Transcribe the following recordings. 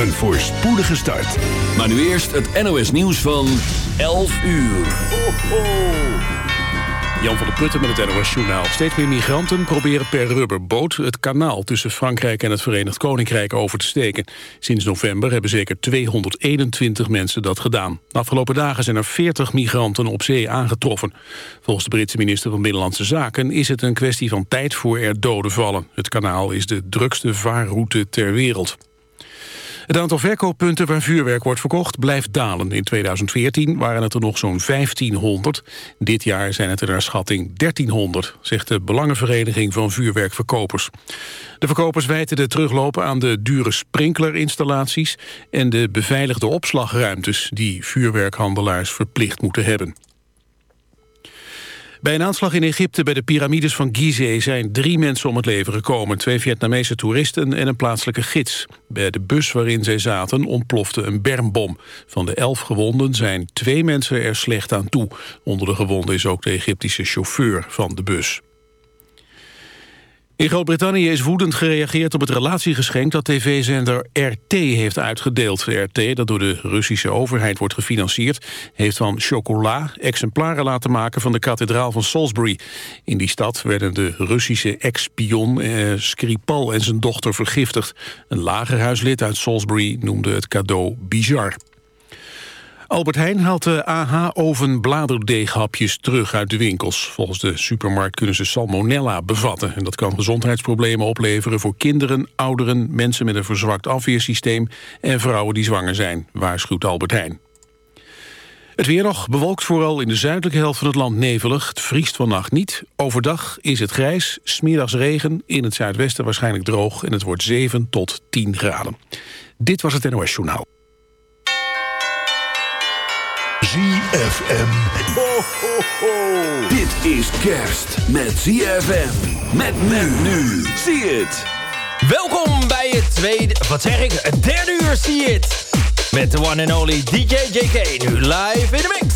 Een voorspoedige start. Maar nu eerst het NOS nieuws van 11 uur. Ho, ho. Jan van der Putten met het NOS Journaal. Steeds meer migranten proberen per rubberboot het kanaal tussen Frankrijk en het Verenigd Koninkrijk over te steken. Sinds november hebben zeker 221 mensen dat gedaan. De afgelopen dagen zijn er 40 migranten op zee aangetroffen. Volgens de Britse minister van Binnenlandse Zaken is het een kwestie van tijd voor er doden vallen. Het kanaal is de drukste vaarroute ter wereld. Het aantal verkooppunten waar vuurwerk wordt verkocht blijft dalen. In 2014 waren het er nog zo'n 1500. Dit jaar zijn het er naar schatting 1300, zegt de Belangenvereniging van Vuurwerkverkopers. De verkopers wijten de teruglopen aan de dure sprinklerinstallaties en de beveiligde opslagruimtes die vuurwerkhandelaars verplicht moeten hebben. Bij een aanslag in Egypte bij de piramides van Gizeh zijn drie mensen om het leven gekomen. Twee Vietnamese toeristen en een plaatselijke gids. Bij de bus waarin zij zaten ontplofte een bermbom. Van de elf gewonden zijn twee mensen er slecht aan toe. Onder de gewonden is ook de Egyptische chauffeur van de bus. In Groot-Brittannië is woedend gereageerd op het relatiegeschenk dat tv-zender RT heeft uitgedeeld. RT, dat door de Russische overheid wordt gefinancierd, heeft van chocola exemplaren laten maken van de kathedraal van Salisbury. In die stad werden de Russische ex-spion eh, Skripal en zijn dochter vergiftigd. Een lagerhuislid uit Salisbury noemde het cadeau bizar. Albert Heijn haalt de AH-oven bladerdeeghapjes terug uit de winkels. Volgens de supermarkt kunnen ze salmonella bevatten. En dat kan gezondheidsproblemen opleveren voor kinderen, ouderen... mensen met een verzwakt afweersysteem en vrouwen die zwanger zijn, waarschuwt Albert Heijn. Het weer nog bewolkt vooral in de zuidelijke helft van het land nevelig. Het vriest vannacht niet. Overdag is het grijs, smiddags regen. In het zuidwesten waarschijnlijk droog en het wordt 7 tot 10 graden. Dit was het NOS Journaal. ZFM. Ho, ho, ho. Dit is kerst met ZFM. Met men nu. Zie het. Welkom bij het tweede, wat zeg ik, het derde uur zie het. Met de one and only DJ JK, nu live in de mix.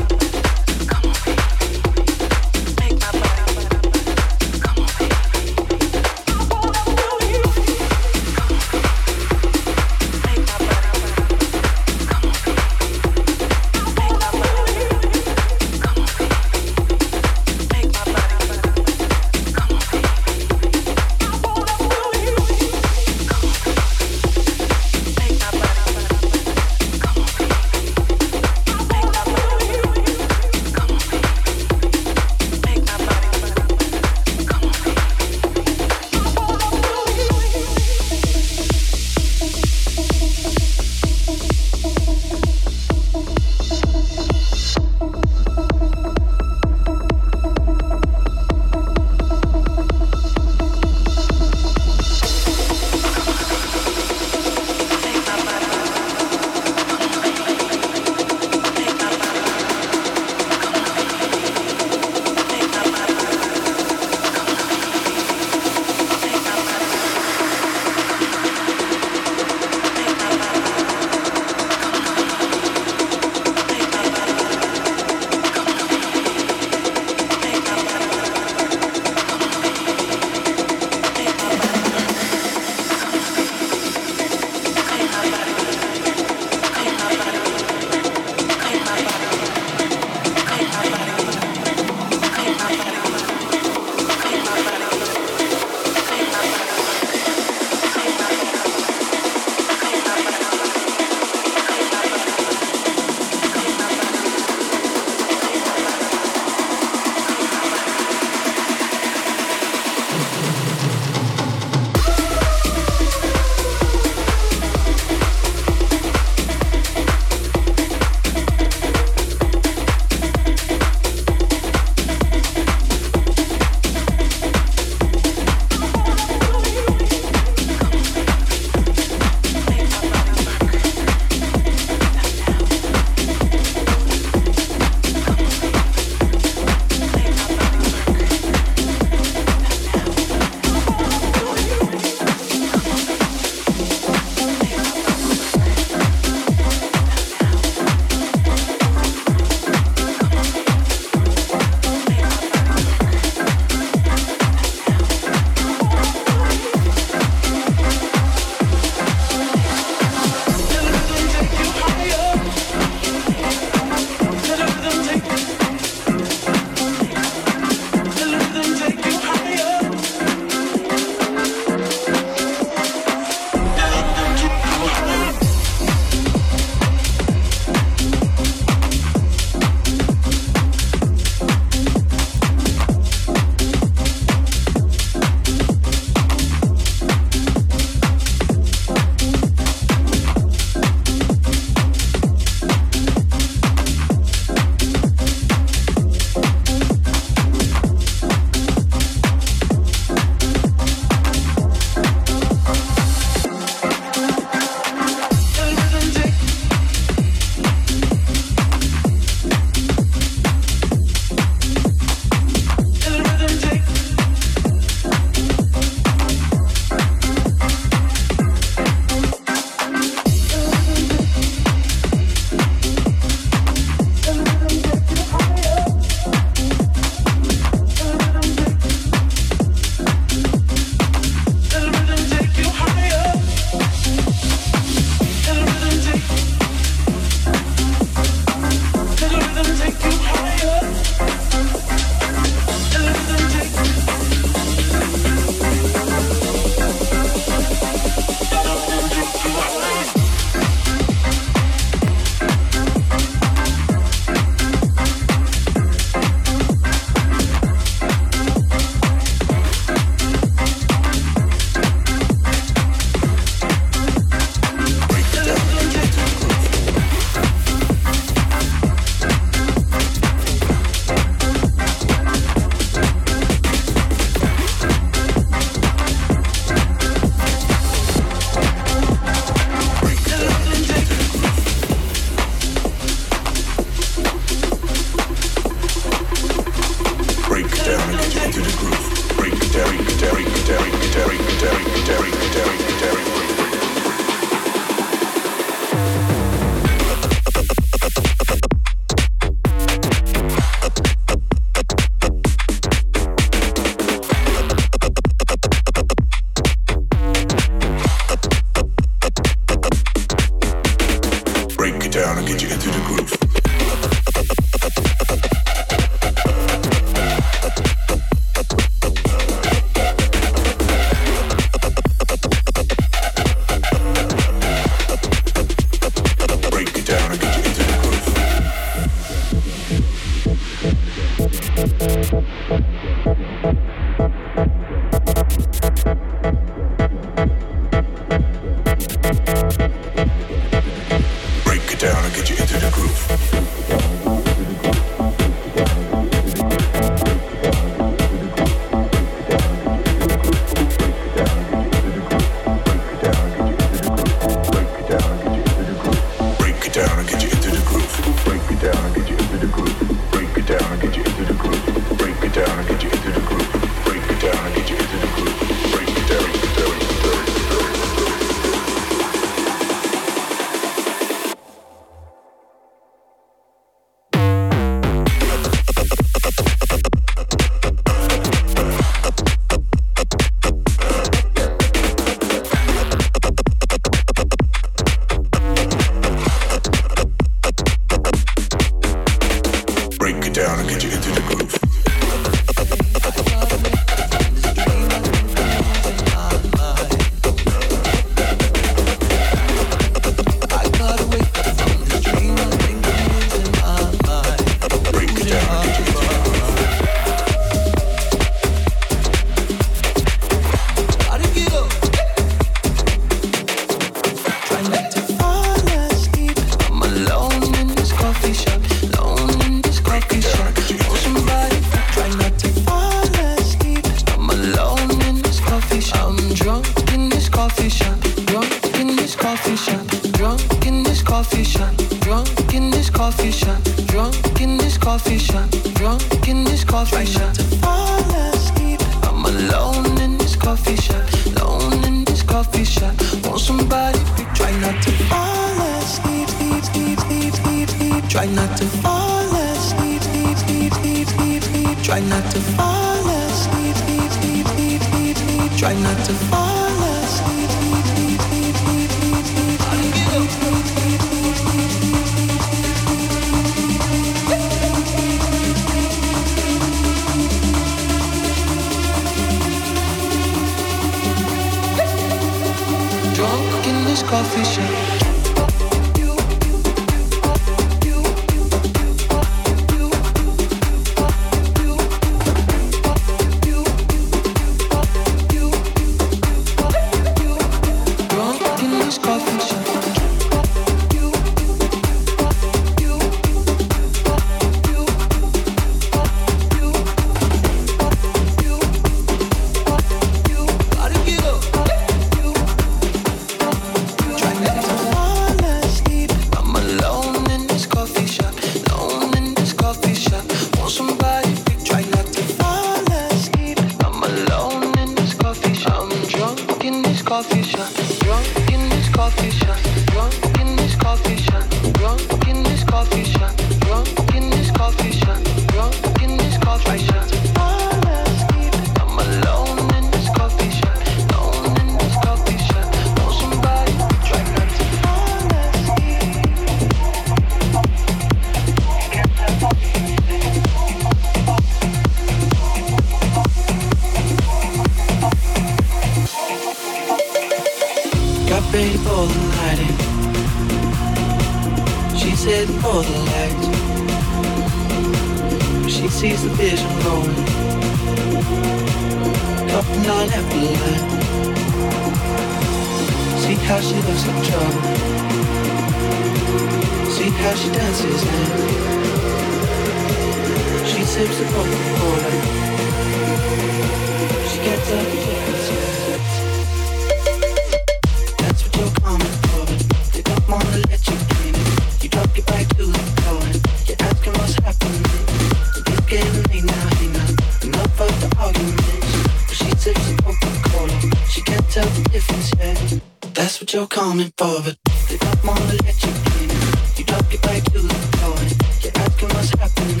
That's what you're coming for, but they don't wanna let you in. You drop your back to the floor. You're asking what's happening.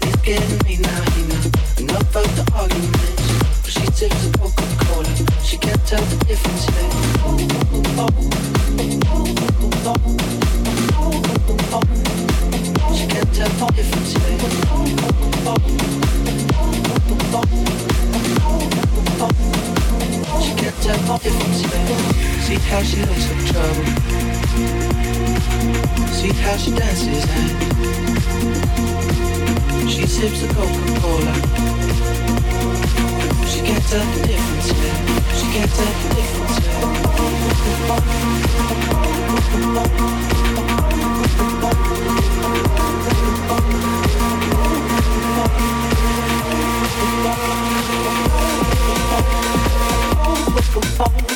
It's getting me now, he now. Enough of the arguments. But she sips a Coca Cola. She can't tell the difference yet. Oh, oh. She can't tell the difference yet. Oh, oh. She can't tell the difference yet. See how she looks in trouble. See how she dances and she sips a Coca-Cola. She can't tell the difference. man. She can't tell the difference. Yeah.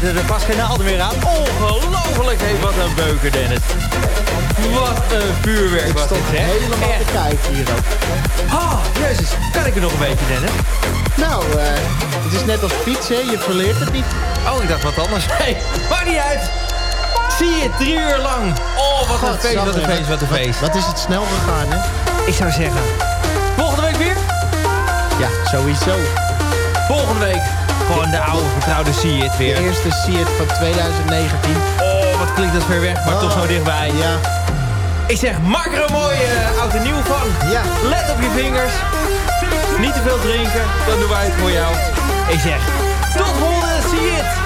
Zitten er vast geen naalden meer aan. Ongelooflijk, hé, wat een beuker, Dennis. Wat een vuurwerk was dit, hè? Helemaal Echt. te kijken hier ook. Oh, jezus. Kan ik er nog een beetje, Dennis? Nou, eh, het is net als fietsen, je verleert het niet. Oh, ik dacht wat anders. Maakt niet uit. Zie je, drie uur lang. Oh, wat een feest, wat een feest, wat een feest. Wat is het snel gegaan, hè? Ik zou zeggen, volgende week weer? Ja, sowieso. Volgende week gewoon de oude vertrouwde See It De weer. eerste See It van 2019. Oh, wat klinkt dat ver weg, maar toch zo dichtbij. Ja, Ik zeg, maak er een mooi uh, oud en nieuw van. ja. Let op je vingers. Niet te veel drinken, dan doen wij het voor jou. Ik zeg, tot volgende See It.